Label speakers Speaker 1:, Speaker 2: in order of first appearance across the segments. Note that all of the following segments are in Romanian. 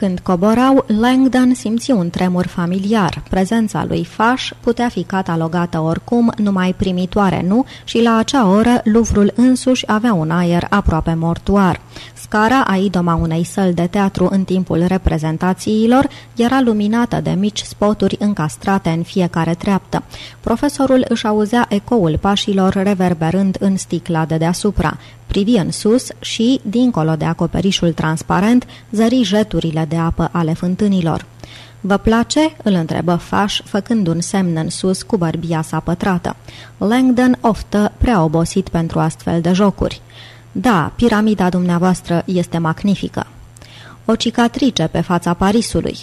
Speaker 1: Când coborau, Langdon simți un tremur familiar. Prezența lui Faș putea fi catalogată oricum, numai primitoare nu, și la acea oră Luvrul însuși avea un aer aproape mortuar. Scara, a idoma unei săli de teatru în timpul reprezentațiilor, era luminată de mici spoturi încastrate în fiecare treaptă. Profesorul își auzea ecoul pașilor reverberând în sticla de deasupra. Privi în sus și, dincolo de acoperișul transparent, zări jeturile de apă ale fântânilor. Vă place?" îl întrebă Faș, făcând un semn în sus cu bărbia sa pătrată. Langdon oftă prea obosit pentru astfel de jocuri. Da, piramida dumneavoastră este magnifică. O cicatrice pe fața Parisului.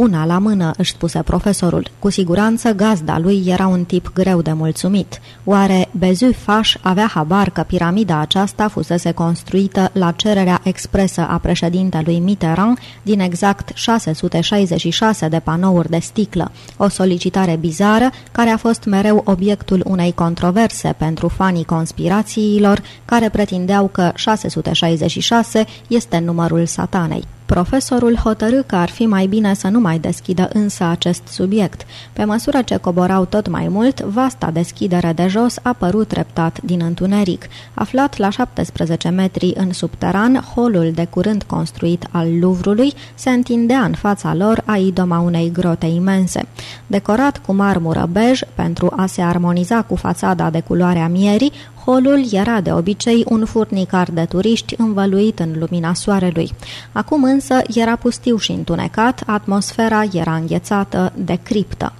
Speaker 1: Una la mână, își spuse profesorul. Cu siguranță gazda lui era un tip greu de mulțumit. Oare Bezu Faș avea habar că piramida aceasta fusese construită la cererea expresă a președintelui Mitterrand din exact 666 de panouri de sticlă, o solicitare bizară care a fost mereu obiectul unei controverse pentru fanii conspirațiilor care pretindeau că 666 este numărul satanei. Profesorul hotărâ că ar fi mai bine să nu mai deschidă însă acest subiect. Pe măsură ce coborau tot mai mult, vasta deschidere de jos a părut treptat din întuneric. Aflat la 17 metri în subteran, holul de curând construit al Luvrului se întindea în fața lor a idoma unei grote imense. Decorat cu marmură bej, pentru a se armoniza cu fațada de culoarea mierii, Holul era de obicei un furnicar de turiști învăluit în lumina soarelui. Acum însă era pustiu și întunecat, atmosfera era înghețată de criptă.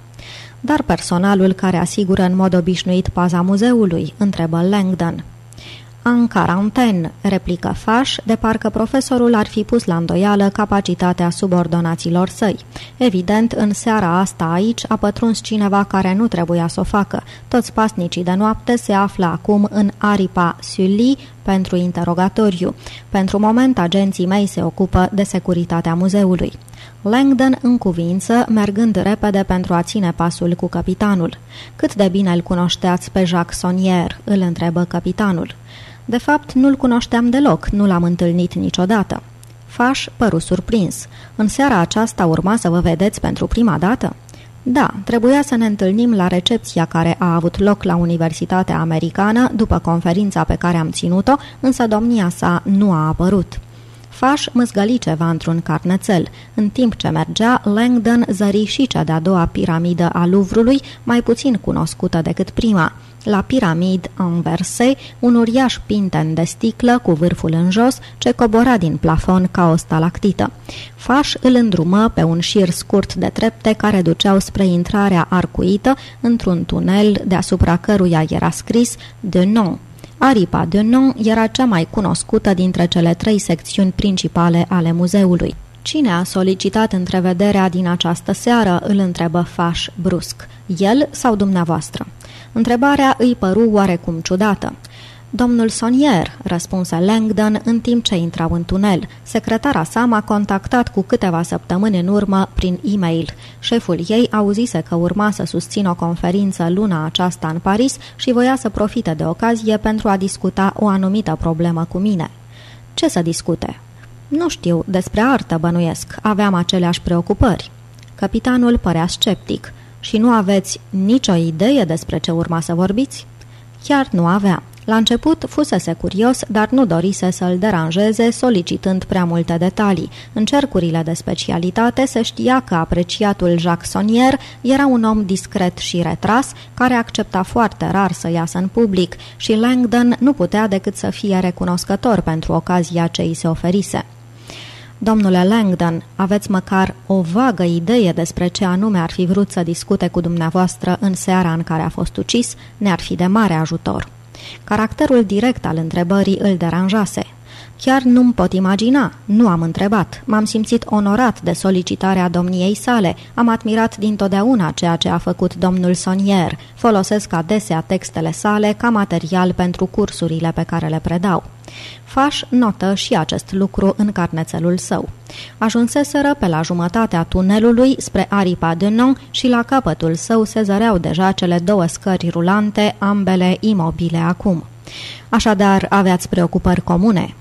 Speaker 1: Dar personalul care asigură în mod obișnuit paza muzeului, întrebă Langdon. În caranten, replică Faș, de parcă profesorul ar fi pus la îndoială capacitatea subordonaților săi. Evident, în seara asta aici a pătruns cineva care nu trebuia să o facă. Toți pasnicii de noapte se află acum în aripa Sully pentru interogatoriu. Pentru moment, agenții mei se ocupă de securitatea muzeului. Langdon în cuvință, mergând repede pentru a ține pasul cu capitanul. Cât de bine îl cunoșteați pe Jacques Sonnier?" îl întrebă capitanul. De fapt, nu-l cunoșteam deloc, nu l-am întâlnit niciodată. Faș păru surprins. În seara aceasta urma să vă vedeți pentru prima dată? Da, trebuia să ne întâlnim la recepția care a avut loc la Universitatea Americană după conferința pe care am ținut-o, însă domnia sa nu a apărut. Faș măzgăli ceva într-un carnețel. În timp ce mergea, Langdon zări și cea de-a doua piramidă a Luvrului, mai puțin cunoscută decât prima – la piramid înverse, un uriaș pinten de sticlă cu vârful în jos, ce cobora din plafon ca o stalactită. Faș îl îndrumă pe un șir scurt de trepte care duceau spre intrarea arcuită într-un tunel deasupra căruia era scris de nom. Aripa de nom era cea mai cunoscută dintre cele trei secțiuni principale ale muzeului. Cine a solicitat întrevederea din această seară?" îl întrebă Faș brusc. El sau dumneavoastră?" Întrebarea îi păru oarecum ciudată. Domnul Sonier, răspunse Langdon în timp ce intrau în tunel. Secretara sa m-a contactat cu câteva săptămâni în urmă prin e-mail. Șeful ei auzise că urma să susțină o conferință luna aceasta în Paris și voia să profite de ocazie pentru a discuta o anumită problemă cu mine. Ce să discute? Nu știu, despre artă bănuiesc. Aveam aceleași preocupări. Capitanul părea sceptic. Și nu aveți nicio idee despre ce urma să vorbiți? Chiar nu avea. La început fusese curios, dar nu dorise să-l deranjeze solicitând prea multe detalii. În cercurile de specialitate se știa că apreciatul Jacques Sonnier era un om discret și retras, care accepta foarte rar să iasă în public și Langdon nu putea decât să fie recunoscător pentru ocazia ce îi se oferise. Domnule Langdon, aveți măcar o vagă idee despre ce anume ar fi vrut să discute cu dumneavoastră în seara în care a fost ucis, ne-ar fi de mare ajutor. Caracterul direct al întrebării îl deranjase. Chiar nu-mi pot imagina, nu am întrebat. M-am simțit onorat de solicitarea domniei sale, am admirat dintotdeauna ceea ce a făcut domnul Sonier, folosesc adesea textele sale ca material pentru cursurile pe care le predau. Faș notă și acest lucru în carnețelul său. Ajunseseră pe la jumătatea tunelului spre aripa de non și la capătul său se zăreau deja cele două scări rulante, ambele imobile acum. Așadar, aveați preocupări comune.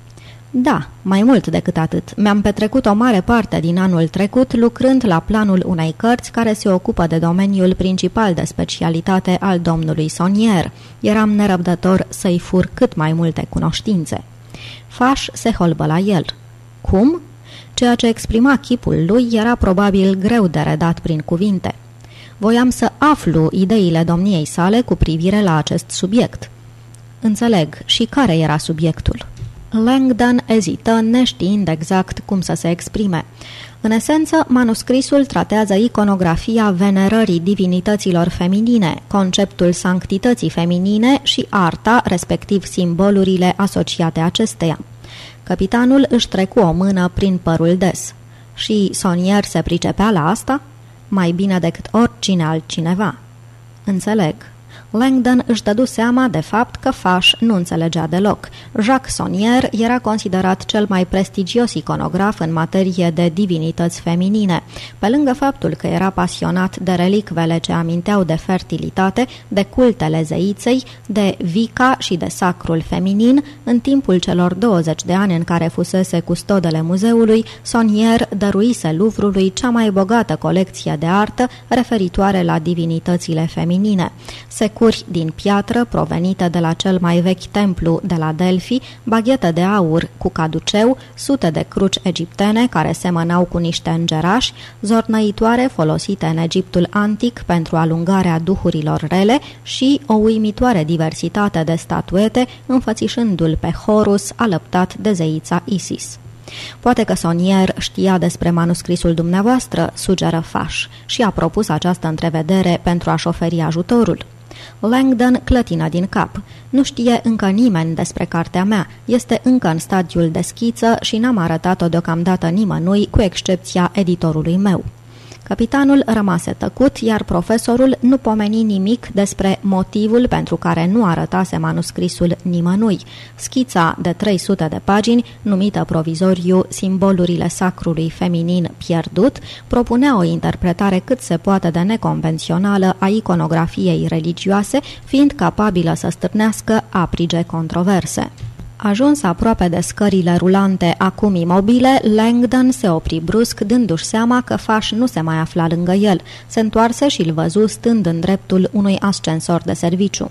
Speaker 1: Da, mai mult decât atât. Mi-am petrecut o mare parte din anul trecut lucrând la planul unei cărți care se ocupă de domeniul principal de specialitate al domnului Sonier. Eram nerăbdător să-i fur cât mai multe cunoștințe. Faș se holbă la el. Cum? Ceea ce exprima chipul lui era probabil greu de redat prin cuvinte. Voiam să aflu ideile domniei sale cu privire la acest subiect. Înțeleg. Și care era subiectul? Langdon ezită, neștiind exact cum să se exprime. În esență, manuscrisul tratează iconografia venerării divinităților feminine, conceptul sanctității feminine și arta, respectiv simbolurile asociate acesteia. Capitanul își trecu o mână prin părul des. Și Sonier se pricepea la asta? Mai bine decât oricine altcineva. Înțeleg. Langdon își dădu seama de fapt că Faș nu înțelegea deloc. Jacques Sonnier era considerat cel mai prestigios iconograf în materie de divinități feminine. Pe lângă faptul că era pasionat de relicvele ce aminteau de fertilitate, de cultele zeiței, de vica și de sacrul feminin, în timpul celor 20 de ani în care fusese custodele muzeului, Sonnier dăruise Louvrului cea mai bogată colecție de artă referitoare la divinitățile feminine. Se securi din piatră provenite de la cel mai vechi templu de la Delphi, baghete de aur cu caduceu, sute de cruci egiptene care semănau cu niște îngerași, zornăitoare folosite în Egiptul antic pentru alungarea duhurilor rele și o uimitoare diversitate de statuete înfățișându-l pe Horus alăptat de zeița Isis. Poate că Sonier știa despre manuscrisul dumneavoastră, sugeră Faș, și a propus această întrevedere pentru a-și oferi ajutorul. Langdon clătină din cap. Nu știe încă nimeni despre cartea mea. Este încă în stadiul de schiță și n-am arătat-o deocamdată nimănui, cu excepția editorului meu. Capitanul rămase tăcut, iar profesorul nu pomeni nimic despre motivul pentru care nu arătase manuscrisul nimănui. Schița de 300 de pagini, numită provizoriu Simbolurile sacrului feminin pierdut, propunea o interpretare cât se poate de neconvențională a iconografiei religioase, fiind capabilă să stârnească aprige controverse. Ajuns aproape de scările rulante, acum imobile, Langdon se opri brusc, dându-și seama că Faș nu se mai afla lângă el. Se întoarse și îl văzu stând în dreptul unui ascensor de serviciu.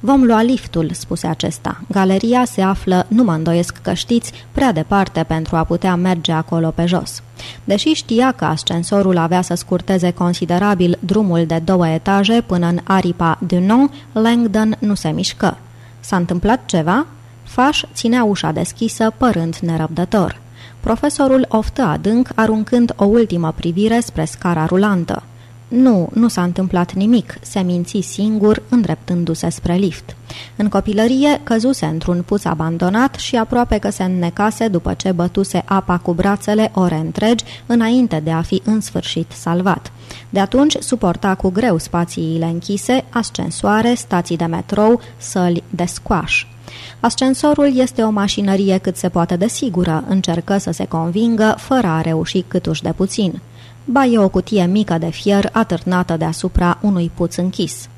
Speaker 1: Vom lua liftul," spuse acesta. Galeria se află, nu mă îndoiesc că știți, prea departe pentru a putea merge acolo pe jos. Deși știa că ascensorul avea să scurteze considerabil drumul de două etaje până în aripa Dunon, Langdon nu se mișcă. S-a întâmplat ceva?" Faș ținea ușa deschisă, părând nerăbdător. Profesorul oftă adânc, aruncând o ultimă privire spre scara rulantă. Nu, nu s-a întâmplat nimic, se minți singur, îndreptându-se spre lift. În copilărie căzuse într-un puț abandonat și aproape că se înnecase după ce bătuse apa cu brațele ore întregi, înainte de a fi în sfârșit salvat. De atunci suporta cu greu spațiile închise, ascensoare, stații de metrou, săli de squash. Ascensorul este o mașinărie cât se poate de sigură, încercă să se convingă, fără a reuși câtuși de puțin. Ba e o cutie mică de fier atârnată deasupra unui puț închis.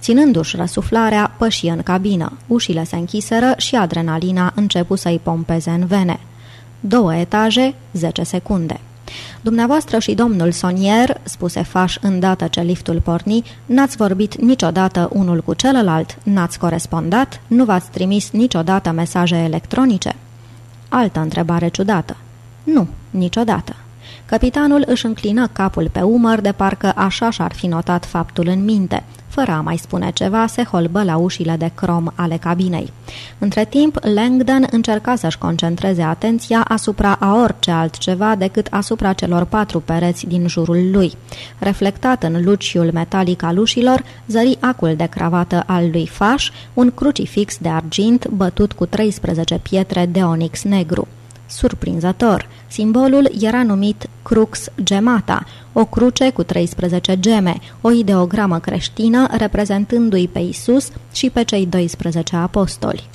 Speaker 1: Ținându-și răsuflarea, păși în cabină. Ușile se închiseră și adrenalina începu să-i pompeze în vene. Două etaje, 10 secunde. Dumneavoastră și domnul Sonier, spuse Faș îndată ce liftul porni, n-ați vorbit niciodată unul cu celălalt, n-ați corespondat, nu v-ați trimis niciodată mesaje electronice? Altă întrebare ciudată. Nu, niciodată. Capitanul își înclină capul pe umăr de parcă așa și-ar fi notat faptul în minte. Fără a mai spune ceva, se holbă la ușile de crom ale cabinei. Între timp, Langdon încerca să-și concentreze atenția asupra a orice altceva decât asupra celor patru pereți din jurul lui. Reflectat în luciul metalic al ușilor, zări acul de cravată al lui Faș, un crucifix de argint bătut cu 13 pietre de onix negru. Surprinzător! Simbolul era numit Crux Gemata, o cruce cu 13 geme, o ideogramă creștină reprezentându-i pe Isus și pe cei 12 apostoli.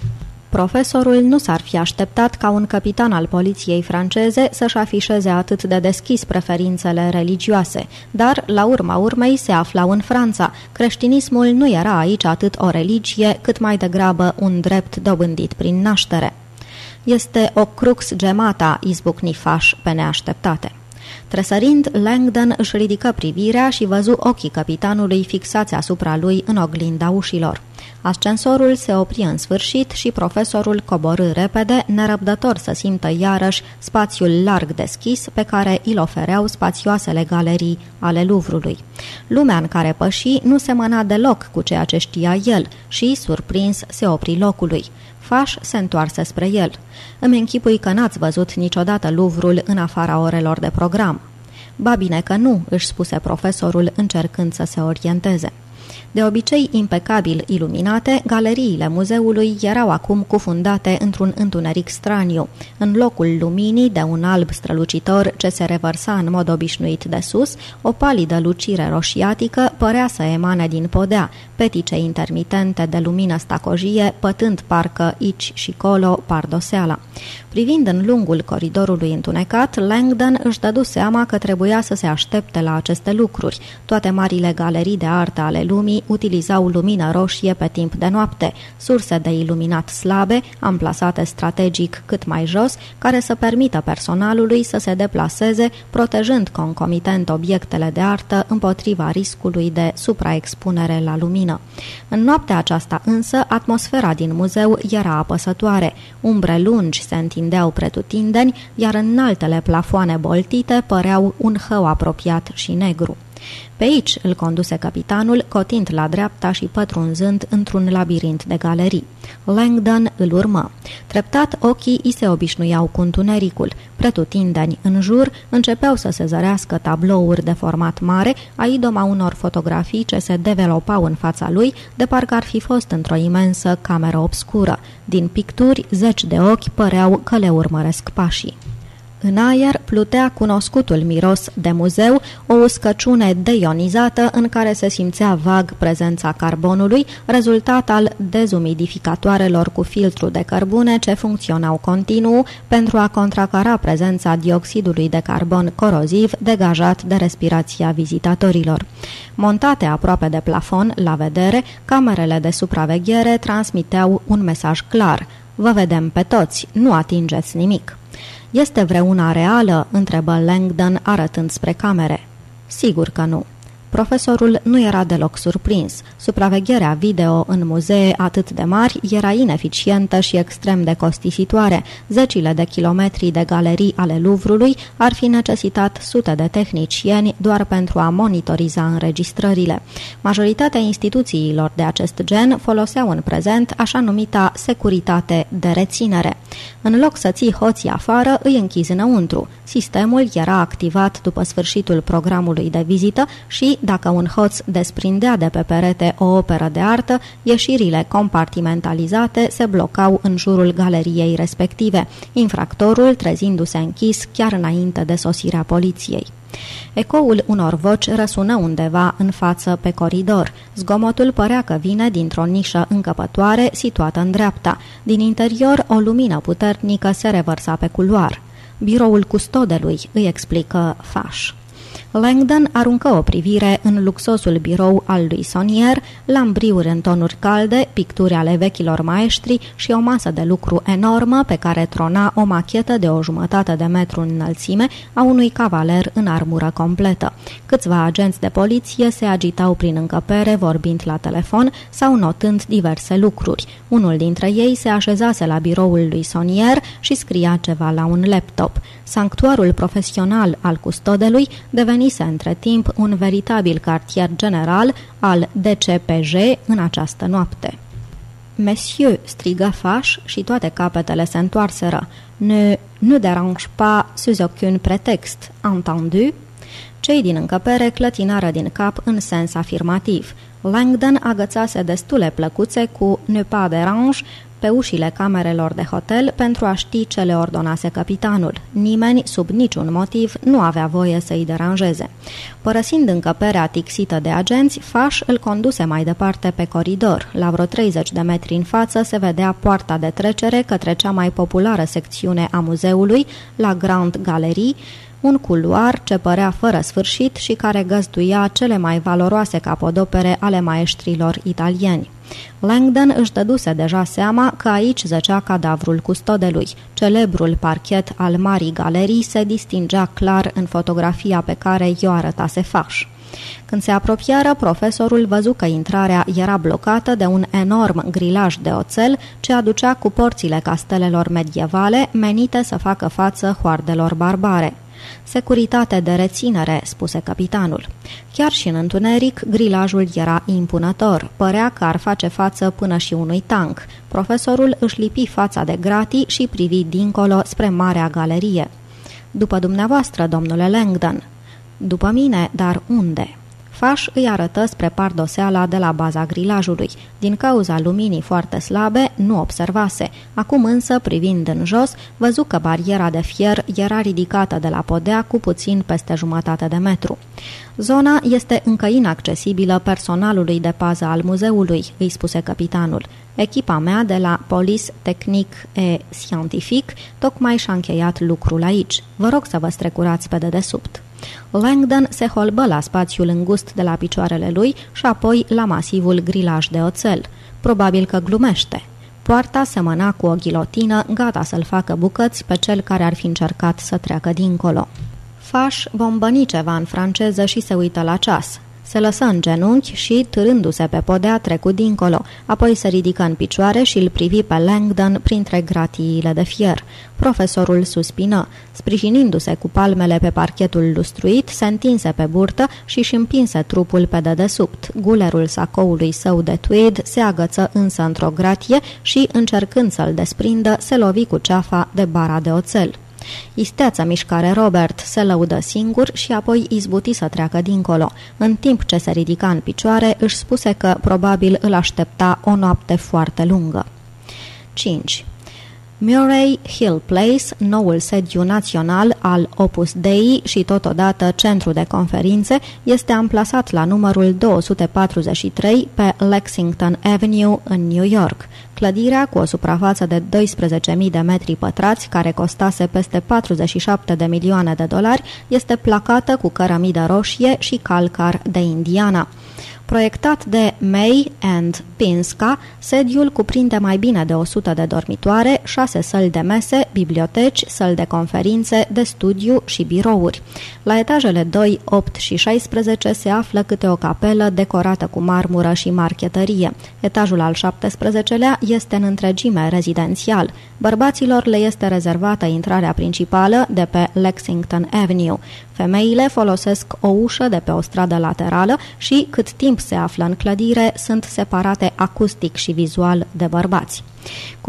Speaker 1: Profesorul nu s-ar fi așteptat ca un capitan al poliției franceze să-și afișeze atât de deschis preferințele religioase, dar, la urma urmei, se aflau în Franța. Creștinismul nu era aici atât o religie, cât mai degrabă un drept dobândit prin naștere. Este o crux gemata, izbucni Faș pe neașteptate. Tresărind, Langdon își ridică privirea și văzu ochii capitanului fixați asupra lui în oglinda ușilor. Ascensorul se opri în sfârșit și profesorul coborâ repede, nerăbdător să simtă iarăși spațiul larg deschis pe care îl ofereau spațioasele galerii ale Luvrului. Lumea în care păși nu semăna deloc cu ceea ce știa el și, surprins, se opri locului. Faș se întoarse spre el. Îmi închipui că n-ați văzut niciodată Luvrul în afara orelor de program. Ba bine că nu, își spuse profesorul încercând să se orienteze. De obicei impecabil iluminate, galeriile muzeului erau acum cufundate într-un întuneric straniu. În locul luminii de un alb strălucitor ce se revărsa în mod obișnuit de sus, o palidă lucire roșiatică părea să emane din podea, petice intermitente de lumină stacojie, pătând parcă aici și colo pardoseala. Privind în lungul coridorului întunecat, Langdon își dădu seama că trebuia să se aștepte la aceste lucruri. Toate marile galerii de artă ale lumii utilizau lumină roșie pe timp de noapte, surse de iluminat slabe, amplasate strategic cât mai jos, care să permită personalului să se deplaseze, protejând concomitent obiectele de artă împotriva riscului de supraexpunere la lumină. În noaptea aceasta însă, atmosfera din muzeu era apăsătoare. Umbre lungi se întindeau pretutindeni, iar înaltele plafoane boltite păreau un hău apropiat și negru. Pe aici îl conduse capitanul, cotind la dreapta și pătrunzând într-un labirint de galerii. Langdon îl urmă. Treptat, ochii îi se obișnuiau cu întunericul. Pretutindeni în jur începeau să se zărească tablouri de format mare, a idoma unor fotografii ce se developau în fața lui, de parcă ar fi fost într-o imensă cameră obscură. Din picturi, zeci de ochi păreau că le urmăresc pașii. În aer plutea cunoscutul miros de muzeu, o uscăciune deionizată în care se simțea vag prezența carbonului, rezultat al dezumidificatoarelor cu filtru de cărbune ce funcționau continuu pentru a contracara prezența dioxidului de carbon coroziv degajat de respirația vizitatorilor. Montate aproape de plafon, la vedere, camerele de supraveghere transmiteau un mesaj clar. Vă vedem pe toți, nu atingeți nimic. Este vreuna reală?" întrebă Langdon arătând spre camere. Sigur că nu. Profesorul nu era deloc surprins. Supravegherea video în muzee atât de mari era ineficientă și extrem de costisitoare. Zecile de kilometri de galerii ale Luvrului ar fi necesitat sute de tehnicieni doar pentru a monitoriza înregistrările. Majoritatea instituțiilor de acest gen foloseau în prezent așa numita securitate de reținere. În loc să ții hoții afară, îi închizi înăuntru. Sistemul era activat după sfârșitul programului de vizită și dacă un hoț desprindea de pe perete o operă de artă, ieșirile compartimentalizate se blocau în jurul galeriei respective, infractorul trezindu-se închis chiar înainte de sosirea poliției. Ecoul unor voci răsună undeva în față pe coridor. Zgomotul părea că vine dintr-o nișă încăpătoare situată în dreapta. Din interior, o lumină puternică se revărsa pe culoar. Biroul custodelui, îi explică Faș. Langdon aruncă o privire în luxosul birou al lui Sonier, lambriuri în tonuri calde, picturi ale vechilor maestri și o masă de lucru enormă pe care trona o machetă de o jumătate de metru în înălțime a unui cavaler în armură completă. Câțiva agenți de poliție se agitau prin încăpere vorbind la telefon sau notând diverse lucruri. Unul dintre ei se așezase la biroul lui Sonier și scria ceva la un laptop. Sanctuarul profesional al custodelui devenise între timp un veritabil cartier general al DCPJ în această noapte. Monsieur, strigă Faș și toate capetele se întoarseră. Ne, ne dérange pas sous aucun pretext, entendu? Cei din încăpere clătinară din cap în sens afirmativ. Langdon agățase destule plăcuțe cu ne pas dérange pe ușile camerelor de hotel pentru a ști ce le ordonase capitanul. Nimeni, sub niciun motiv, nu avea voie să-i deranjeze. Părăsind încăperea tixită de agenți, Faș îl conduse mai departe pe coridor. La vreo 30 de metri în față se vedea poarta de trecere către cea mai populară secțiune a muzeului, la Grand Galerie, un culoar ce părea fără sfârșit și care găzduia cele mai valoroase capodopere ale maestrilor italieni. Langdon își dăduse deja seama că aici zăcea cadavrul custodelui. Celebrul parchet al Marii Galerii se distingea clar în fotografia pe care i-o arătase faș. Când se apropiară, profesorul văzu că intrarea era blocată de un enorm grilaj de oțel ce aducea cu porțile castelelor medievale menite să facă față hoardelor barbare. Securitate de reținere, spuse capitanul. Chiar și în întuneric, grilajul era impunător. Părea că ar face față până și unui tank. Profesorul își lipi fața de gratii și privi dincolo spre marea galerie. După dumneavoastră, domnule Langdon. După mine, dar unde?" Faș îi arătă spre pardoseala de la baza grilajului. Din cauza luminii foarte slabe, nu observase. Acum însă, privind în jos, văzu că bariera de fier era ridicată de la podea cu puțin peste jumătate de metru. Zona este încă inaccesibilă personalului de pază al muzeului, îi spuse capitanul. Echipa mea de la Police Technic e Scientific tocmai și-a încheiat lucrul aici. Vă rog să vă strecurați pe dedesubt. Langdon se holbă la spațiul îngust de la picioarele lui și apoi la masivul grilaj de oțel. Probabil că glumește. Poarta semăna cu o ghilotină, gata să-l facă bucăți pe cel care ar fi încercat să treacă dincolo. Faș bombăni ceva în franceză și se uită la ceas. Se lăsă în genunchi și, târându-se pe podea, trecu dincolo, apoi se ridică în picioare și îl privi pe Langdon printre gratiile de fier. Profesorul suspină. Sprijinindu-se cu palmele pe parchetul lustruit, se întinse pe burtă și își împinse trupul pe dedesubt. Gulerul sacoului său de tweed se agăță însă într-o gratie și, încercând să-l desprindă, se lovi cu ceafa de bara de oțel. Isteață mișcare Robert se lăudă singur și apoi izbuti să treacă dincolo. În timp ce se ridica în picioare, își spuse că probabil îl aștepta o noapte foarte lungă. 5. Murray Hill Place, noul sediu național al Opus Dei și totodată centru de conferințe, este amplasat la numărul 243 pe Lexington Avenue în New York. Clădirea, cu o suprafață de 12.000 de metri pătrați, care costase peste 47 de milioane de dolari, este placată cu cărămidă roșie și calcar de Indiana. Proiectat de May and Pinska, sediul cuprinde mai bine de 100 de dormitoare, 6 săli de mese, biblioteci, săli de conferințe, de studiu și birouri. La etajele 2, 8 și 16 se află câte o capelă decorată cu marmură și marchetărie. Etajul al 17-lea este în întregime rezidențial. Bărbaților le este rezervată intrarea principală de pe Lexington Avenue. Femeile folosesc o ușă de pe o stradă laterală și, cât timp se află în clădire, sunt separate acustic și vizual de bărbați.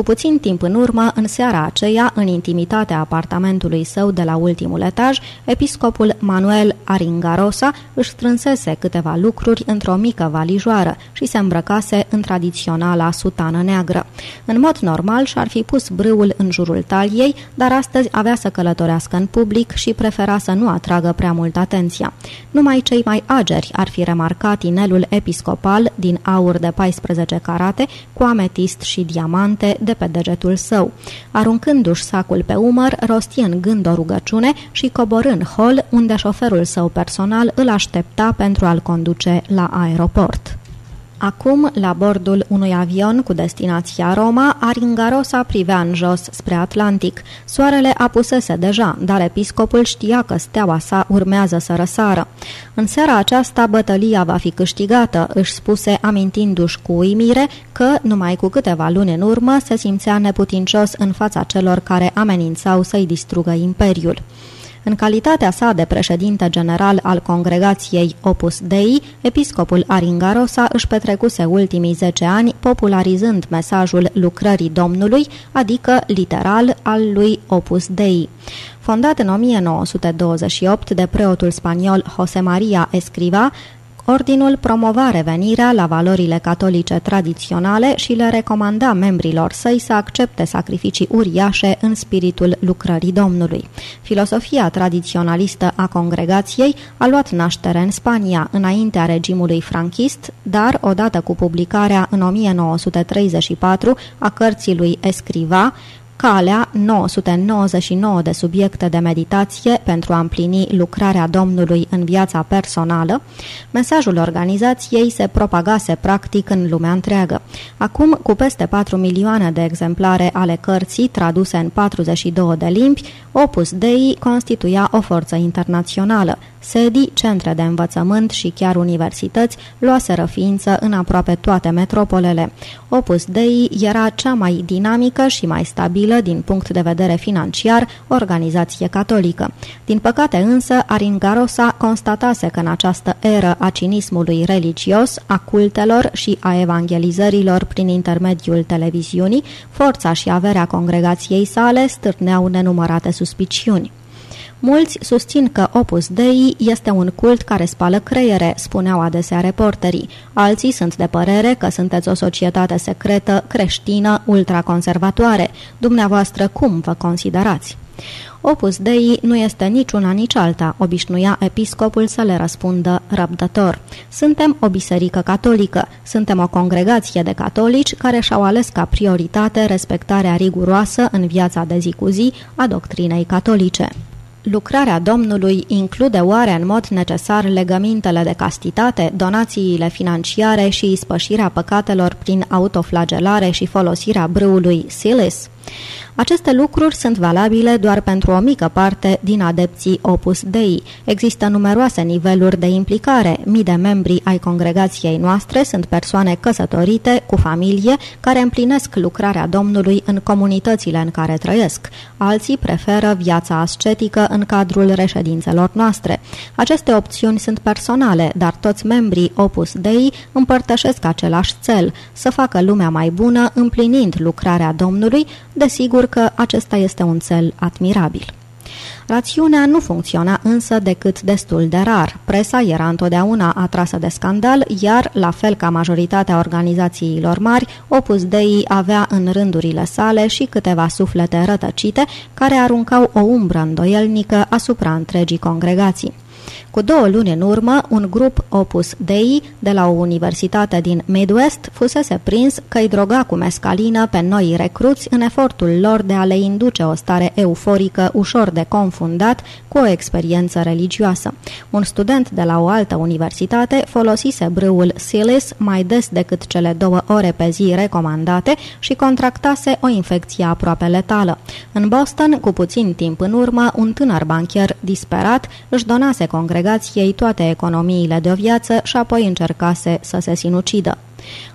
Speaker 1: Cu puțin timp în urmă, în seara aceea, în intimitatea apartamentului său de la ultimul etaj, episcopul Manuel Aringarosa își strânsese câteva lucruri într-o mică valijoară și se îmbrăcase în tradiționala sutană neagră. În mod normal și-ar fi pus brâul în jurul taliei, dar astăzi avea să călătorească în public și prefera să nu atragă prea mult atenția. Numai cei mai ageri ar fi remarcat inelul episcopal din aur de 14 carate cu ametist și diamant diamante de pe degetul său. Aruncându-și sacul pe umăr, rosti în gând o rugăciune și coborând hol, unde șoferul său personal îl aștepta pentru a-l conduce la aeroport. Acum, la bordul unui avion cu destinația Roma, Aringarosa privea în jos spre Atlantic. Soarele apusese deja, dar episcopul știa că steaua sa urmează să răsară. În seara aceasta bătălia va fi câștigată, își spuse amintindu-și cu uimire că, numai cu câteva luni în urmă, se simțea neputincios în fața celor care amenințau să-i distrugă imperiul. În calitatea sa de președinte general al congregației Opus Dei, episcopul Aringarosa își petrecuse ultimii 10 ani popularizând mesajul lucrării Domnului, adică literal al lui Opus Dei. Fondat în 1928 de preotul spaniol José María Escriva, Ordinul promova revenirea la valorile catolice tradiționale și le recomanda membrilor săi să accepte sacrificii uriașe în spiritul lucrării Domnului. Filosofia tradiționalistă a congregației a luat naștere în Spania înaintea regimului franchist, dar odată cu publicarea în 1934 a cărții lui Escriva, calea 999 de subiecte de meditație pentru a împlini lucrarea Domnului în viața personală, mesajul organizației se propagase practic în lumea întreagă. Acum, cu peste 4 milioane de exemplare ale cărții traduse în 42 de limbi, Opus Dei constituia o forță internațională. Sedii, centre de învățământ și chiar universități luaseră ființă în aproape toate metropolele. Opus Dei era cea mai dinamică și mai stabilă din punct de vedere financiar organizație catolică. Din păcate însă, Aringarosa constatase că în această eră a cinismului religios, a cultelor și a evangelizărilor prin intermediul televiziunii, forța și averea congregației sale stârneau nenumărate suspiciuni. Mulți susțin că Opus Dei este un cult care spală creiere, spuneau adesea reporterii. Alții sunt de părere că sunteți o societate secretă, creștină, ultraconservatoare. Dumneavoastră cum vă considerați? Opus Dei nu este nici una, nici alta, obișnuia episcopul să le răspundă răbdător. Suntem o biserică catolică, suntem o congregație de catolici care și-au ales ca prioritate respectarea riguroasă în viața de zi cu zi a doctrinei catolice. Lucrarea Domnului include oare în mod necesar legămintele de castitate, donațiile financiare și ispășirea păcatelor prin autoflagelare și folosirea brâului silis? Aceste lucruri sunt valabile doar pentru o mică parte din adepții Opus Dei. Există numeroase niveluri de implicare. Mii de membri ai congregației noastre sunt persoane căsătorite, cu familie, care împlinesc lucrarea Domnului în comunitățile în care trăiesc. Alții preferă viața ascetică în cadrul reședințelor noastre. Aceste opțiuni sunt personale, dar toți membrii Opus Dei împărtășesc același cel, să facă lumea mai bună împlinind lucrarea Domnului, desigur că acesta este un cel admirabil. Rațiunea nu funcționa însă decât destul de rar. Presa era întotdeauna atrasă de scandal, iar, la fel ca majoritatea organizațiilor mari, Opus Dei avea în rândurile sale și câteva suflete rătăcite care aruncau o umbră îndoielnică asupra întregii congregații. Cu două luni în urmă, un grup Opus Dei de la o universitate din Midwest fusese prins că îi droga cu mescalină pe noi recruți în efortul lor de a le induce o stare euforică ușor de confundat cu o experiență religioasă. Un student de la o altă universitate folosise brâul Silis mai des decât cele două ore pe zi recomandate și contractase o infecție aproape letală. În Boston, cu puțin timp în urmă, un tânăr banchier disperat își donase congregația congregației toate economiile de o viață și apoi încercase să se sinucidă.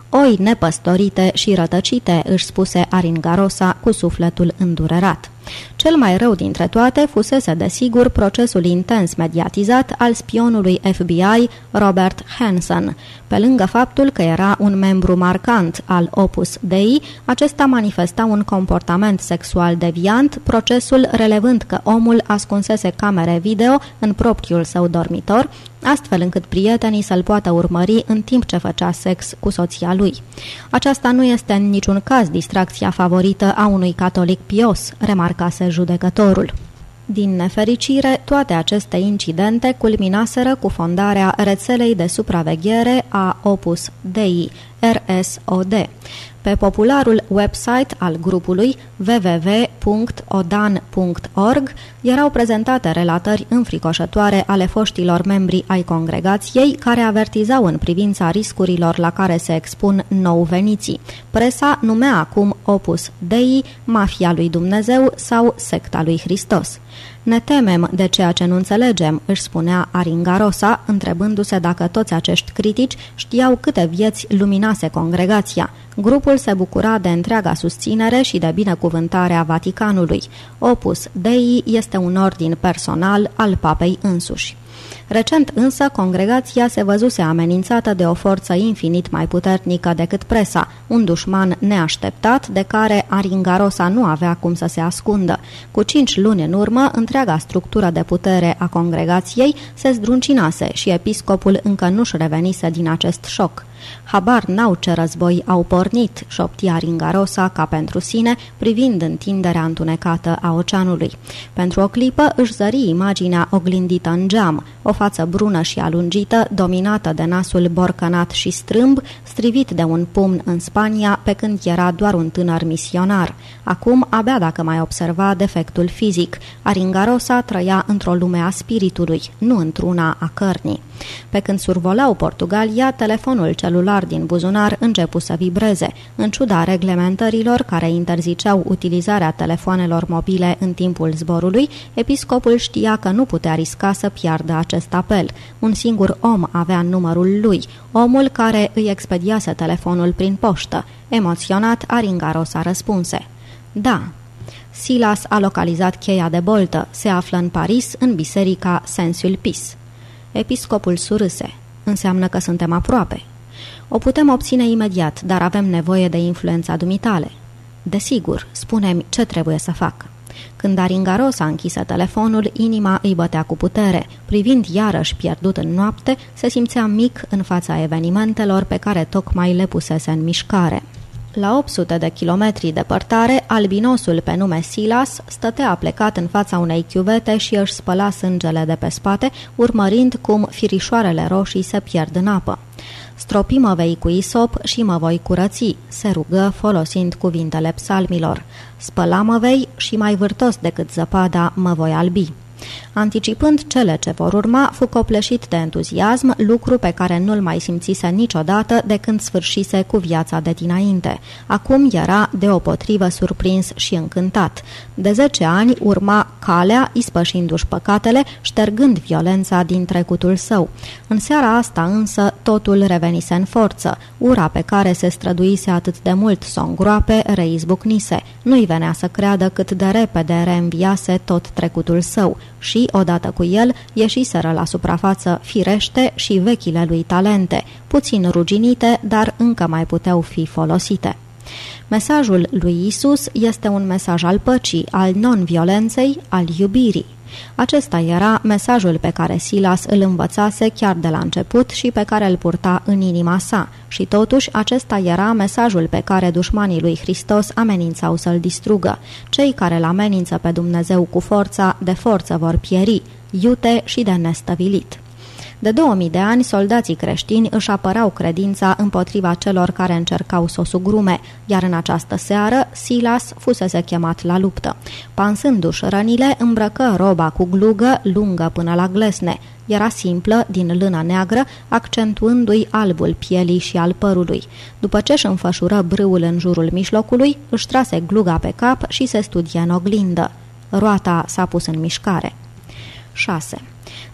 Speaker 1: Oi nepăstorite și rătăcite, își spuse Aringarosa cu sufletul îndurerat. Cel mai rău dintre toate fusese, desigur, procesul intens mediatizat al spionului FBI Robert Hansen. Pe lângă faptul că era un membru marcant al Opus Dei, acesta manifesta un comportament sexual deviant, procesul relevând că omul ascunsese camere video în propriul său dormitor, astfel încât prietenii să-l poată urmări în timp ce făcea sex cu soția lui. Aceasta nu este în niciun caz distracția favorită a unui catolic pios, remarcase judecătorul. Din nefericire, toate aceste incidente culminaseră cu fondarea rețelei de supraveghere a Opus Dei, RSOD pe popularul website al grupului www.odan.org erau prezentate relatări înfricoșătoare ale foștilor membri ai congregației care avertizau în privința riscurilor la care se expun nou veniții. Presa numea acum Opus Dei, Mafia lui Dumnezeu sau Secta lui Hristos. Ne temem de ceea ce nu înțelegem, își spunea Aringarosa, întrebându-se dacă toți acești critici știau câte vieți luminase congregația. Grupul se bucura de întreaga susținere și de binecuvântarea Vaticanului. Opus Dei este un ordin personal al papei însuși. Recent însă, congregația se văzuse amenințată de o forță infinit mai puternică decât presa, un dușman neașteptat de care Aringarosa nu avea cum să se ascundă. Cu cinci luni în urmă, întreaga structură de putere a congregației se zdruncinase și episcopul încă nu-și revenise din acest șoc. Habar n-au ce război au pornit, șoptia Ringarosa ca pentru sine, privind întinderea întunecată a oceanului. Pentru o clipă își zări imaginea oglindită în geam, o față brună și alungită, dominată de nasul borcănat și strâmb, strivit de un pumn în Spania pe când era doar un tânăr misionar. Acum, abia dacă mai observa defectul fizic, Aringarosa trăia într-o lume a spiritului, nu într-una a cărnii. Pe când survolau Portugalia, telefonul celular din buzunar începu să vibreze, în ciuda reglementărilor care interziceau utilizarea telefoanelor mobile în timpul zborului, episcopul știa că nu putea risca să piardă acest apel. Un singur om avea numărul lui, omul care îi expediase telefonul prin poștă. Emoționat, Aringarosa răspunse. Da, Silas a localizat cheia de boltă. Se află în Paris, în biserica Saint-Sulpice. Episcopul surâse. Înseamnă că suntem aproape. O putem obține imediat, dar avem nevoie de influența dumitale. Desigur, spunem ce trebuie să fac. Când Aringaros a închisă telefonul, inima îi bătea cu putere. Privind iarăși pierdut în noapte, se simțea mic în fața evenimentelor pe care tocmai le pusese în mișcare. La 800 de kilometri departare, albinosul pe nume Silas stătea plecat în fața unei chiuvete și își spăla sângele de pe spate, urmărind cum firișoarele roșii se pierd în apă. Stropi mă vei cu isop și mă voi curăți, se rugă folosind cuvintele psalmilor. Spăla mă vei și mai vârtos decât zăpada mă voi albi. Anticipând cele ce vor urma, fu copleșit de entuziasm, lucru pe care nu-l mai simțise niciodată de când sfârșise cu viața de dinainte. Acum era deopotrivă surprins și încântat. De zece ani urma calea, ispășindu-și păcatele, ștergând violența din trecutul său. În seara asta însă totul revenise în forță. Ura pe care se străduise atât de mult să o îngroape reizbucnise. Nu-i venea să creadă cât de repede reînviase tot trecutul său și, odată cu el, ieșiseră la suprafață firește și vechile lui talente, puțin ruginite, dar încă mai puteau fi folosite. Mesajul lui Isus este un mesaj al păcii, al non-violenței, al iubirii. Acesta era mesajul pe care Silas îl învățase chiar de la început și pe care îl purta în inima sa. Și totuși, acesta era mesajul pe care dușmanii lui Hristos amenințau să-l distrugă. Cei care îl amenință pe Dumnezeu cu forța, de forță vor pieri, iute și de nestăvilit. De 2000 de ani, soldații creștini își apărau credința împotriva celor care încercau să o sugrume, iar în această seară Silas fusese chemat la luptă. Pansându-și rănile, îmbrăcă roba cu glugă lungă până la glesne. Era simplă, din lână neagră, accentuându-i albul pielii și al părului. După ce își înfășură brâul în jurul mijlocului, își trase gluga pe cap și se studie în oglindă. Roata s-a pus în mișcare. 6.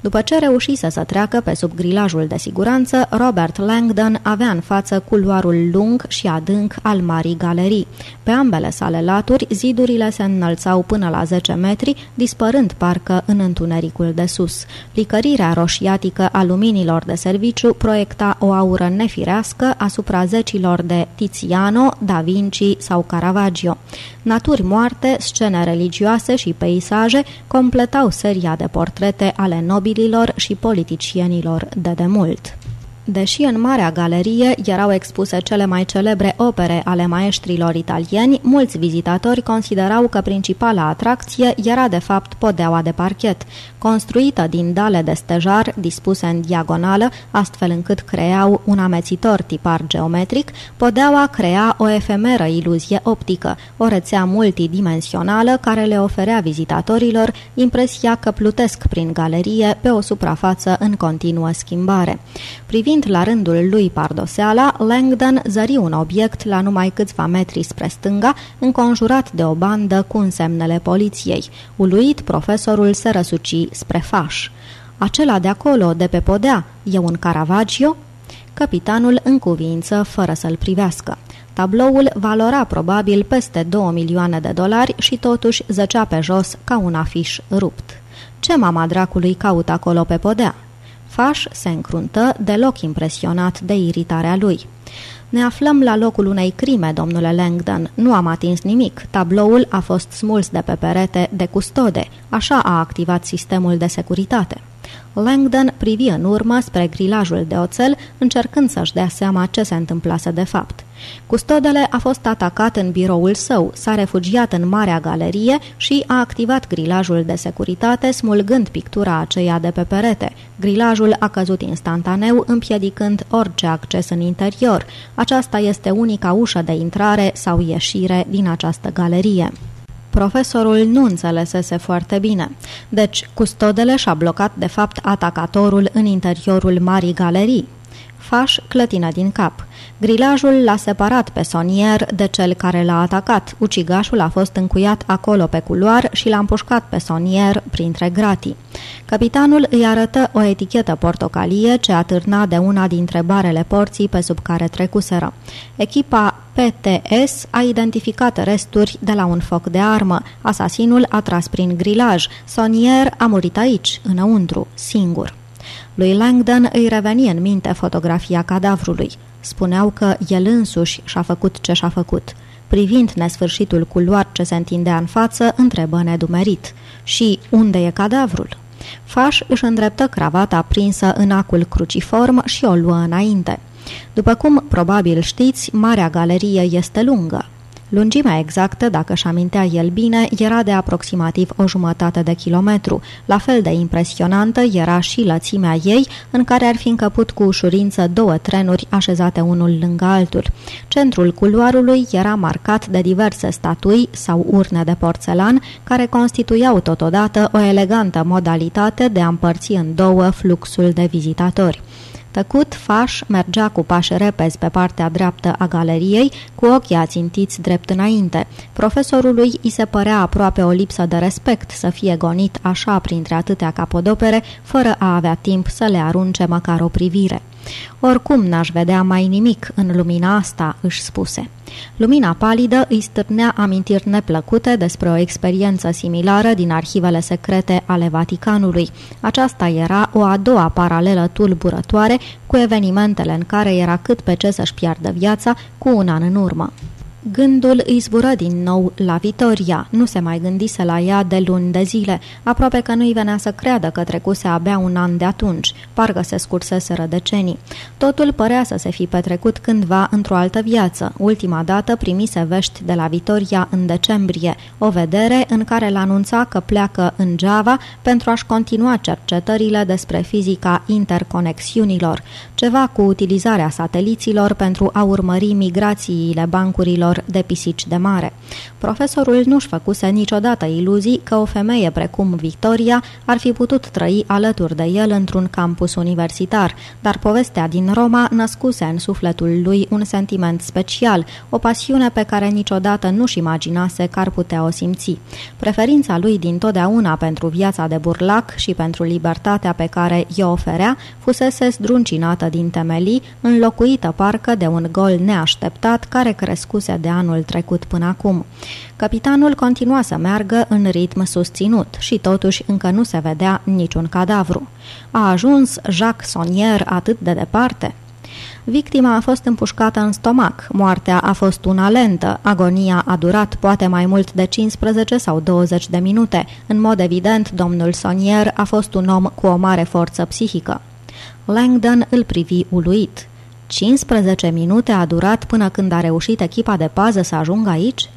Speaker 1: După ce reușise să treacă pe sub grilajul de siguranță, Robert Langdon avea în față culoarul lung și adânc al Marii Galerii. Pe ambele sale laturi, zidurile se înălțau până la 10 metri, dispărând parcă în întunericul de sus. Plicărirea roșiatică a luminilor de serviciu proiecta o aură nefirească asupra zecilor de Tiziano, Da Vinci sau Caravaggio. Naturi moarte, scene religioase și peisaje completau seria de portrete ale nobililor și politicienilor de demult. Deși în Marea Galerie erau expuse cele mai celebre opere ale maestrilor italieni, mulți vizitatori considerau că principala atracție era de fapt podeaua de parchet, construită din dale de stejar dispuse în diagonală, astfel încât creau un amețitor tipar geometric, podeaua crea o efemeră iluzie optică, o rețea multidimensională care le oferea vizitatorilor impresia că plutesc prin galerie pe o suprafață în continuă schimbare. Privind Privind la rândul lui pardoseala, Langdon zări un obiect la numai câțiva metri spre stânga, înconjurat de o bandă cu însemnele poliției. Uluit, profesorul se răsuci spre faș. Acela de acolo, de pe podea, e un Caravaggio?" Capitanul în cuvință, fără să-l privească. Tabloul valora probabil peste 2 milioane de dolari și totuși zăcea pe jos ca un afiș rupt. Ce mama dracului caut acolo pe podea? Faș se încruntă, deloc impresionat de iritarea lui. Ne aflăm la locul unei crime, domnule Langdon. Nu am atins nimic. Tabloul a fost smuls de pe perete de custode. Așa a activat sistemul de securitate. Langdon privi în urmă spre grilajul de oțel, încercând să-și dea seama ce se întâmplase de fapt. Custodele a fost atacat în biroul său, s-a refugiat în Marea Galerie și a activat grilajul de securitate, smulgând pictura aceea de pe perete. Grilajul a căzut instantaneu, împiedicând orice acces în interior. Aceasta este unica ușă de intrare sau ieșire din această galerie. Profesorul nu înțelesese foarte bine. Deci, custodele și-a blocat de fapt atacatorul în interiorul marii galerii. Faș clătină din cap. Grilajul l-a separat pe Sonier de cel care l-a atacat. Ucigașul a fost încuiat acolo pe culoar și l-a împușcat pe Sonier printre gratii. Capitanul îi arătă o etichetă portocalie ce atârna de una dintre barele porții pe sub care trecuseră. Echipa PTS a identificat resturi de la un foc de armă. Asasinul a tras prin grilaj. Sonier a murit aici, înăuntru, singur. Lui Langdon îi reveni în minte fotografia cadavrului. Spuneau că el însuși și-a făcut ce și-a făcut. Privind nesfârșitul culoar ce se întindea în față, întrebă nedumerit. Și unde e cadavrul? Faș își îndreptă cravata prinsă în acul cruciform și o luă înainte. După cum probabil știți, Marea Galerie este lungă. Lungimea exactă, dacă își amintea el bine, era de aproximativ o jumătate de kilometru. La fel de impresionantă era și lățimea ei, în care ar fi încăput cu ușurință două trenuri așezate unul lângă altul. Centrul culoarului era marcat de diverse statui sau urne de porțelan, care constituiau totodată o elegantă modalitate de a împărți în două fluxul de vizitatori. Tăcut, Faș mergea cu pași repezi pe partea dreaptă a galeriei, cu ochii ațintiți drept înainte. Profesorului îi se părea aproape o lipsă de respect să fie gonit așa printre atâtea capodopere, fără a avea timp să le arunce măcar o privire. Oricum n-aș vedea mai nimic în lumina asta, își spuse. Lumina palidă îi stârnea amintiri neplăcute despre o experiență similară din arhivele secrete ale Vaticanului. Aceasta era o a doua paralelă tulburătoare cu evenimentele în care era cât pe ce să-și piardă viața cu un an în urmă. Gândul îi zbură din nou la Vitoria. Nu se mai gândise la ea de luni de zile. Aproape că nu-i venea să creadă că trecuse abia un an de atunci. Parcă se scurseseră decenii. Totul părea să se fi petrecut cândva într-o altă viață. Ultima dată primise vești de la Vitoria în decembrie. O vedere în care l-anunța că pleacă în Java pentru a-și continua cercetările despre fizica interconexiunilor. Ceva cu utilizarea sateliților pentru a urmări migrațiile bancurilor lor de pisici de mare. Profesorul nu-și făcuse niciodată iluzii că o femeie precum Victoria ar fi putut trăi alături de el într-un campus universitar, dar povestea din Roma născuse în sufletul lui un sentiment special, o pasiune pe care niciodată nu-și imaginase că ar putea o simți. Preferința lui din totdeauna pentru viața de burlac și pentru libertatea pe care i-o oferea fusese zdruncinată din temelii, înlocuită parcă de un gol neașteptat care crescuse de anul trecut până acum. Capitanul continua să meargă în ritm susținut și totuși încă nu se vedea niciun cadavru. A ajuns Jacques Sonier atât de departe? Victima a fost împușcată în stomac, moartea a fost una lentă, agonia a durat poate mai mult de 15 sau 20 de minute. În mod evident, domnul Sonier a fost un om cu o mare forță psihică. Langdon îl privi uluit. 15 minute a durat până când a reușit echipa de pază să ajungă aici?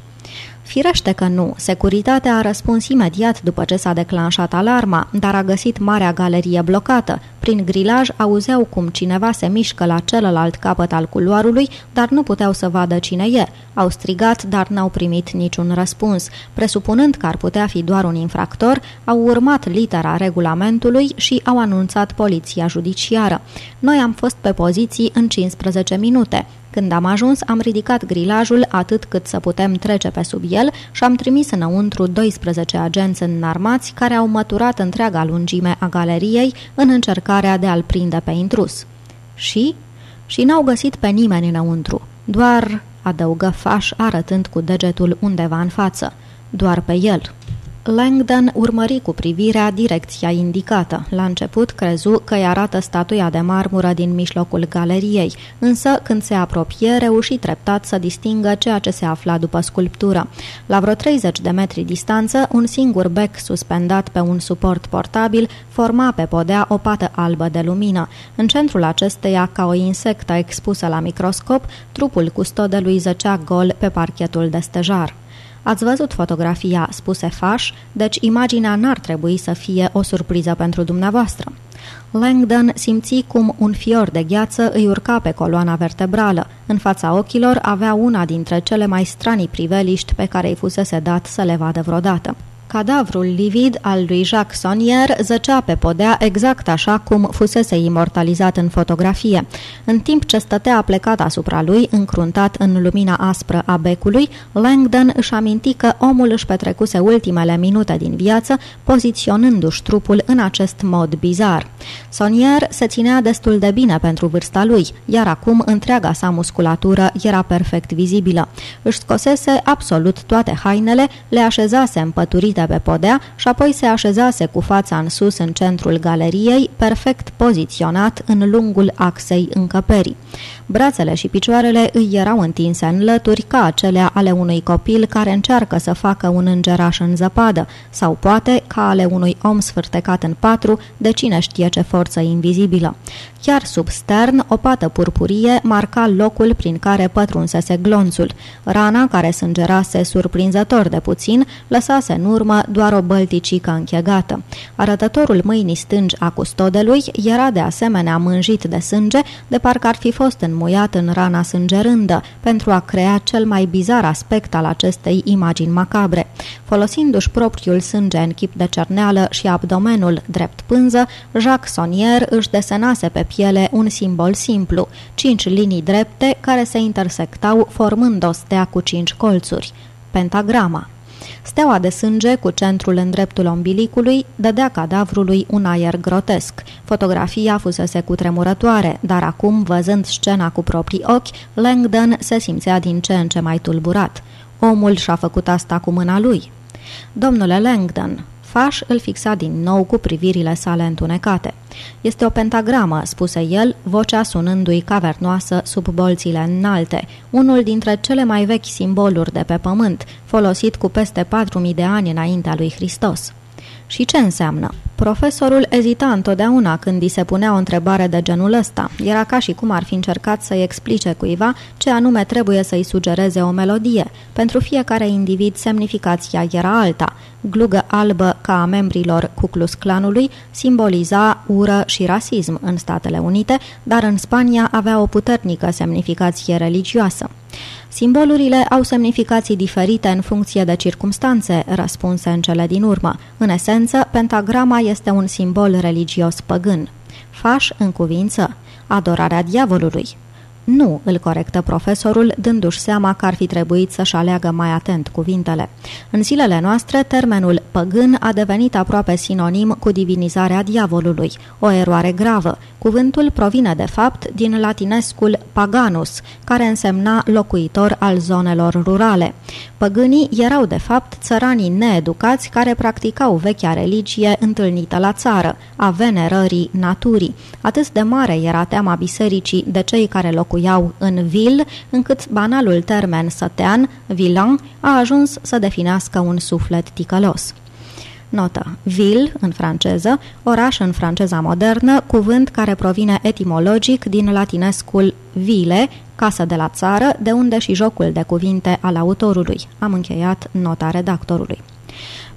Speaker 1: Firește că nu. Securitatea a răspuns imediat după ce s-a declanșat alarma, dar a găsit marea galerie blocată. Prin grilaj auzeau cum cineva se mișcă la celălalt capăt al culoarului, dar nu puteau să vadă cine e. Au strigat, dar n-au primit niciun răspuns. Presupunând că ar putea fi doar un infractor, au urmat litera regulamentului și au anunțat poliția judiciară. Noi am fost pe poziții în 15 minute. Când am ajuns, am ridicat grilajul atât cât să putem trece pe sub el și am trimis înăuntru 12 agenți înarmați care au măturat întreaga lungime a galeriei în încercarea de a-l prinde pe intrus. Și? Și n-au găsit pe nimeni înăuntru, doar, adăugă Faș arătând cu degetul undeva în față, doar pe el. Langdon urmări cu privirea direcția indicată. La început crezu că îi arată statuia de marmură din mijlocul galeriei, însă când se apropie, reuși treptat să distingă ceea ce se afla după sculptură. La vreo 30 de metri distanță, un singur bec suspendat pe un suport portabil forma pe podea o pată albă de lumină. În centrul acesteia, ca o insectă expusă la microscop, trupul custodelui zăcea gol pe parchetul de stejar. Ați văzut fotografia, spuse Faș, deci imaginea n-ar trebui să fie o surpriză pentru dumneavoastră. Langdon simți cum un fior de gheață îi urca pe coloana vertebrală. În fața ochilor avea una dintre cele mai stranii priveliști pe care îi fusese dat să le vadă vreodată. Cadavrul livid al lui Jacques Sonnier zăcea pe podea exact așa cum fusese imortalizat în fotografie. În timp ce stătea plecat asupra lui, încruntat în lumina aspră a becului, Langdon își aminti că omul își petrecuse ultimele minute din viață poziționându-și trupul în acest mod bizar. Sonnier se ținea destul de bine pentru vârsta lui, iar acum întreaga sa musculatură era perfect vizibilă. Își scosese absolut toate hainele, le așezase împăturite pe podea și apoi se așezase cu fața în sus în centrul galeriei, perfect poziționat în lungul axei încăperii. Brațele și picioarele îi erau întinse în lături ca acelea ale unui copil care încearcă să facă un îngeraș în zăpadă, sau poate ca ale unui om sfârtecat în patru de cine știe ce forță invizibilă. Chiar sub stern, o pată purpurie marca locul prin care pătrunsese glonțul. Rana, care sângerase surprinzător de puțin, lăsase în urmă doar o bălticică închegată. Arătătorul mâinii stângi a custodelui era de asemenea mânjit de sânge, de parcă ar fi fost înmuiat în rana sângerândă, pentru a crea cel mai bizar aspect al acestei imagini macabre. Folosindu-și propriul sânge în chip de cerneală și abdomenul drept pânză, Jacques Sonnier își desenase pe piele un simbol simplu, cinci linii drepte care se intersectau formând o stea cu cinci colțuri. Pentagrama. Steaua de sânge cu centrul în dreptul ombilicului dădea cadavrului un aer grotesc. Fotografia fusese cutremurătoare, dar acum, văzând scena cu proprii ochi, Langdon se simțea din ce în ce mai tulburat. Omul și-a făcut asta cu mâna lui. Domnule Langdon, Faș îl fixa din nou cu privirile sale întunecate. Este o pentagramă, spuse el, vocea sunându-i cavernoasă sub bolțile înalte, unul dintre cele mai vechi simboluri de pe pământ, folosit cu peste 4000 de ani înaintea lui Hristos. Și ce înseamnă? Profesorul ezita întotdeauna când îi se punea o întrebare de genul ăsta. Era ca și cum ar fi încercat să-i explice cuiva ce anume trebuie să-i sugereze o melodie. Pentru fiecare individ semnificația era alta. Glugă albă ca a membrilor Ku Klux Klanului simboliza ură și rasism în Statele Unite, dar în Spania avea o puternică semnificație religioasă. Simbolurile au semnificații diferite în funcție de circumstanțe, răspunse în cele din urmă. În esență, pentagrama este un simbol religios păgân. Faș în cuvință, adorarea diavolului. Nu, îl corectă profesorul, dându-și seama că ar fi trebuit să-și aleagă mai atent cuvintele. În zilele noastre, termenul păgân a devenit aproape sinonim cu divinizarea diavolului, o eroare gravă. Cuvântul provine de fapt din latinescul paganus, care însemna locuitor al zonelor rurale. Păgânii erau de fapt țăranii needucați care practicau vechea religie întâlnită la țară, a venerării naturii. Atât de mare era teama bisericii de cei care locuiau în vil, încât banalul termen sătean, vilan, a ajuns să definească un suflet ticălos. Notă. Ville, în franceză, oraș în franceza modernă, cuvânt care provine etimologic din latinescul vile, casă de la țară, de unde și jocul de cuvinte al autorului. Am încheiat nota redactorului.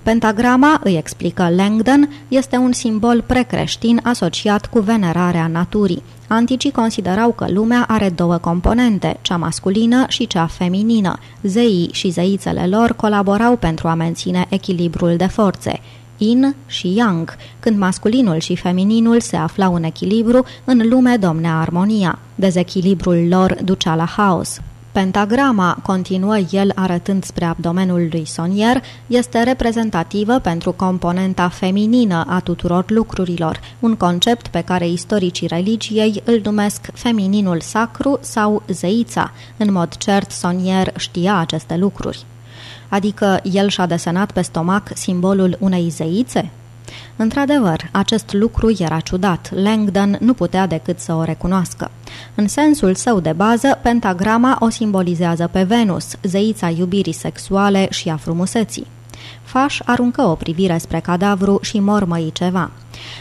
Speaker 1: Pentagrama, îi explică Langdon, este un simbol precreștin asociat cu venerarea naturii. Anticii considerau că lumea are două componente, cea masculină și cea feminină. Zeii și zeițele lor colaborau pentru a menține echilibrul de forțe. Yin și Yang, când masculinul și femininul se aflau în echilibru, în lume domnea armonia. Dezechilibrul lor ducea la haos. Pentagrama, continuă el arătând spre abdomenul lui Sonier, este reprezentativă pentru componenta feminină a tuturor lucrurilor, un concept pe care istoricii religiei îl numesc femininul sacru sau zeița. În mod cert, Sonier știa aceste lucruri. Adică el și-a desenat pe stomac simbolul unei zeițe? Într-adevăr, acest lucru era ciudat. Langdon nu putea decât să o recunoască. În sensul său de bază, pentagrama o simbolizează pe Venus, zeița iubirii sexuale și a frumuseții. Faș aruncă o privire spre cadavru și mormăi ceva.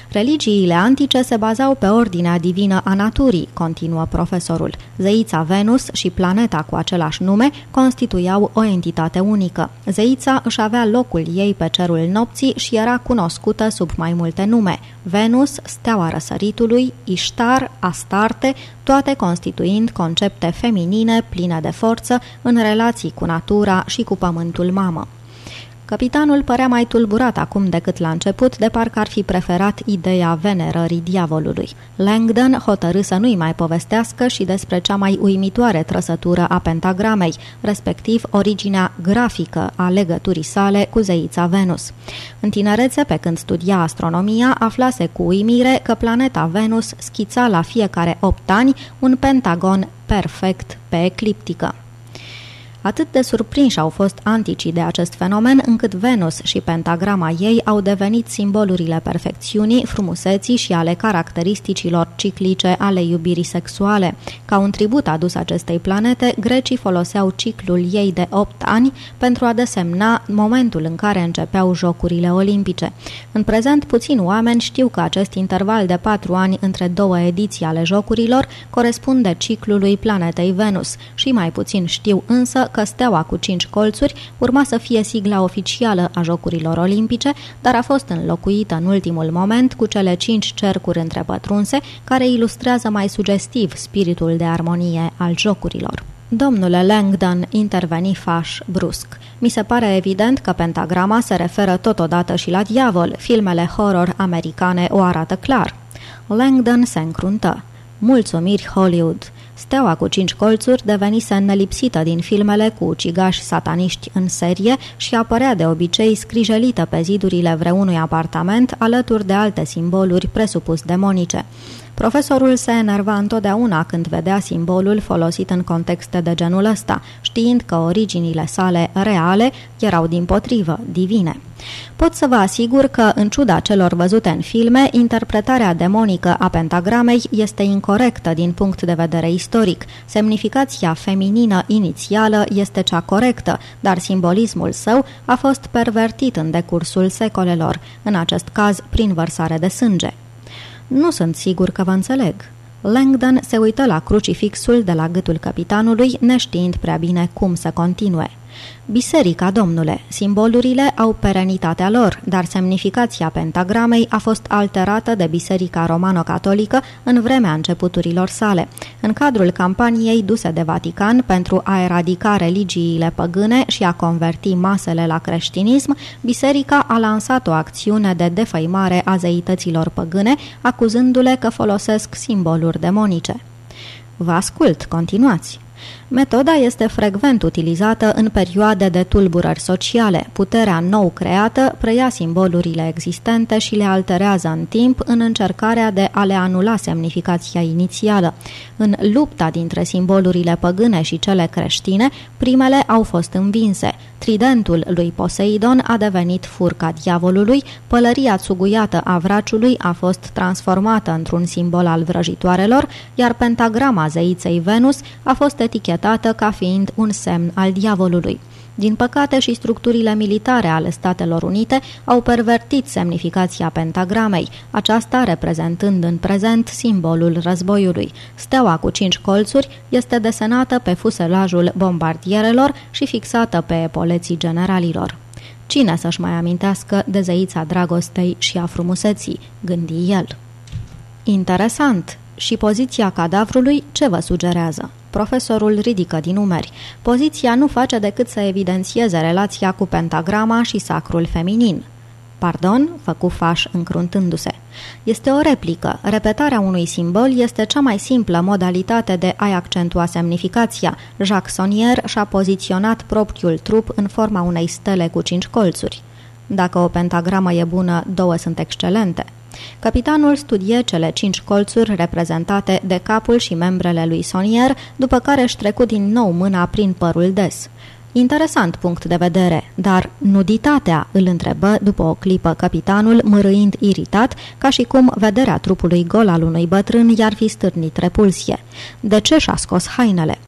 Speaker 1: Religiile antice se bazau pe ordinea divină a naturii, continuă profesorul. Zeița Venus și planeta cu același nume constituiau o entitate unică. Zeița își avea locul ei pe cerul nopții și era cunoscută sub mai multe nume. Venus, steaua răsăritului, Ishtar, Astarte, toate constituind concepte feminine pline de forță în relații cu natura și cu pământul mamă. Capitanul părea mai tulburat acum decât la început, de parcă ar fi preferat ideea venerării diavolului. Langdon hotărâ să nu-i mai povestească și despre cea mai uimitoare trăsătură a pentagramei, respectiv originea grafică a legăturii sale cu zeița Venus. În tinerețe, pe când studia astronomia, aflase cu uimire că planeta Venus schița la fiecare opt ani un pentagon perfect pe ecliptică. Atât de surprinși au fost anticii de acest fenomen, încât Venus și pentagrama ei au devenit simbolurile perfecțiunii, frumuseții și ale caracteristicilor ciclice ale iubirii sexuale. Ca un tribut adus acestei planete, grecii foloseau ciclul ei de 8 ani pentru a desemna momentul în care începeau jocurile olimpice. În prezent, puțini oameni știu că acest interval de 4 ani între două ediții ale jocurilor corespunde ciclului planetei Venus și mai puțin știu însă că steaua cu cinci colțuri urma să fie sigla oficială a Jocurilor Olimpice, dar a fost înlocuită în ultimul moment cu cele cinci cercuri întrepătrunse, care ilustrează mai sugestiv spiritul de armonie al Jocurilor. Domnule Langdon, interveni faș brusc. Mi se pare evident că pentagrama se referă totodată și la diavol. Filmele horror americane o arată clar. Langdon se încruntă. Mulțumiri Hollywood. Steaua cu cinci colțuri devenise nelipsită din filmele cu ucigași sataniști în serie și apărea de obicei scrijelită pe zidurile vreunui apartament alături de alte simboluri presupus demonice. Profesorul se enerva întotdeauna când vedea simbolul folosit în contexte de genul ăsta, știind că originile sale reale erau din potrivă, divine. Pot să vă asigur că, în ciuda celor văzute în filme, interpretarea demonică a pentagramei este incorrectă din punct de vedere istoric. Semnificația feminină inițială este cea corectă, dar simbolismul său a fost pervertit în decursul secolelor, în acest caz prin vărsare de sânge. Nu sunt sigur că vă înțeleg. Langdon se uită la crucifixul de la gâtul capitanului, neștiind prea bine cum să continue. Biserica, domnule, simbolurile au perenitatea lor, dar semnificația pentagramei a fost alterată de Biserica Romano-Catolică în vremea începuturilor sale. În cadrul campaniei duse de Vatican pentru a eradica religiile păgâne și a converti masele la creștinism, Biserica a lansat o acțiune de defăimare a zeităților păgâne, acuzându-le că folosesc simboluri demonice. Vă ascult, continuați. Metoda este frecvent utilizată în perioade de tulburări sociale. Puterea nou creată preia simbolurile existente și le alterează în timp în încercarea de a le anula semnificația inițială. În lupta dintre simbolurile păgâne și cele creștine, primele au fost învinse. Tridentul lui Poseidon a devenit furca diavolului, pălăria țuguiată a vraciului a fost transformată într-un simbol al vrăjitoarelor, iar pentagrama zeiței Venus a fost etichetată ca fiind un semn al diavolului. Din păcate și structurile militare ale Statelor Unite au pervertit semnificația pentagramei, aceasta reprezentând în prezent simbolul războiului. Steaua cu cinci colțuri este desenată pe fuselajul bombardierelor și fixată pe epoleții generalilor. Cine să-și mai amintească de zeița dragostei și a frumuseții, gândi el. Interesant! Și poziția cadavrului ce vă sugerează? Profesorul ridică din umeri. Poziția nu face decât să evidențieze relația cu pentagrama și sacrul feminin. Pardon, făcu faș încruntându-se. Este o replică. Repetarea unui simbol este cea mai simplă modalitate de a-i accentua semnificația. Jacques Sonnier și-a poziționat propriul trup în forma unei stele cu cinci colțuri. Dacă o pentagramă e bună, două sunt excelente. Capitanul studie cele cinci colțuri reprezentate de capul și membrele lui Sonier, după care își trecu din nou mâna prin părul des. Interesant punct de vedere, dar nuditatea, îl întrebă după o clipă capitanul, mărâind iritat, ca și cum vederea trupului gol al unui bătrân i-ar fi stârnit repulsie. De ce și-a scos hainele?